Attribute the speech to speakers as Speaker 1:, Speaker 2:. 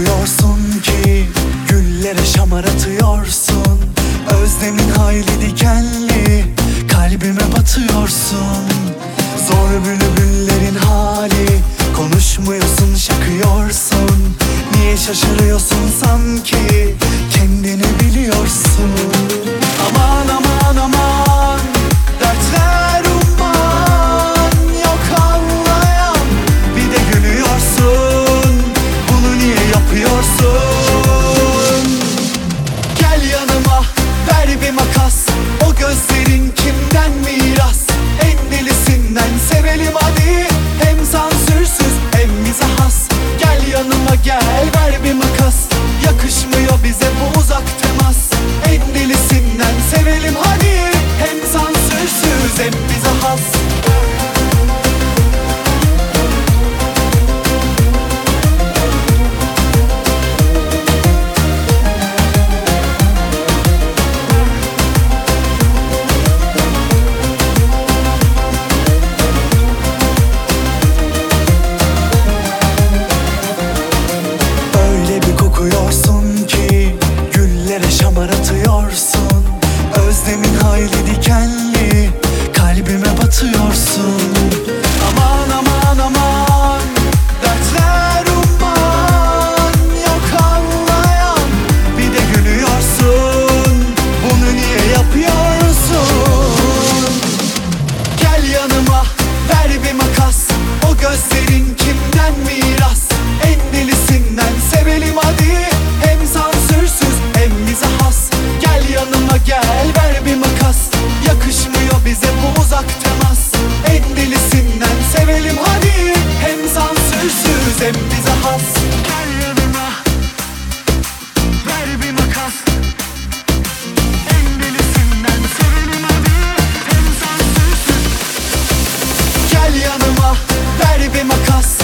Speaker 1: Bakıyorsun ki güllere şamar atıyorsun. Özlemin hayli dikenli kalbime batıyorsun. Zor bülbüllerin hali konuşmuyorsun şakıyorsun. Niye şaşırıyorsun sanki? Kendini biliyorsun. haydi bıraktamazsın En delisinden sevelim hadi. Hem sansürsüz hem bize has Gel yanıma Ver bir makas. En sevelim hadi. Hem sansürsüz. Gel yanıma Ver bir makas.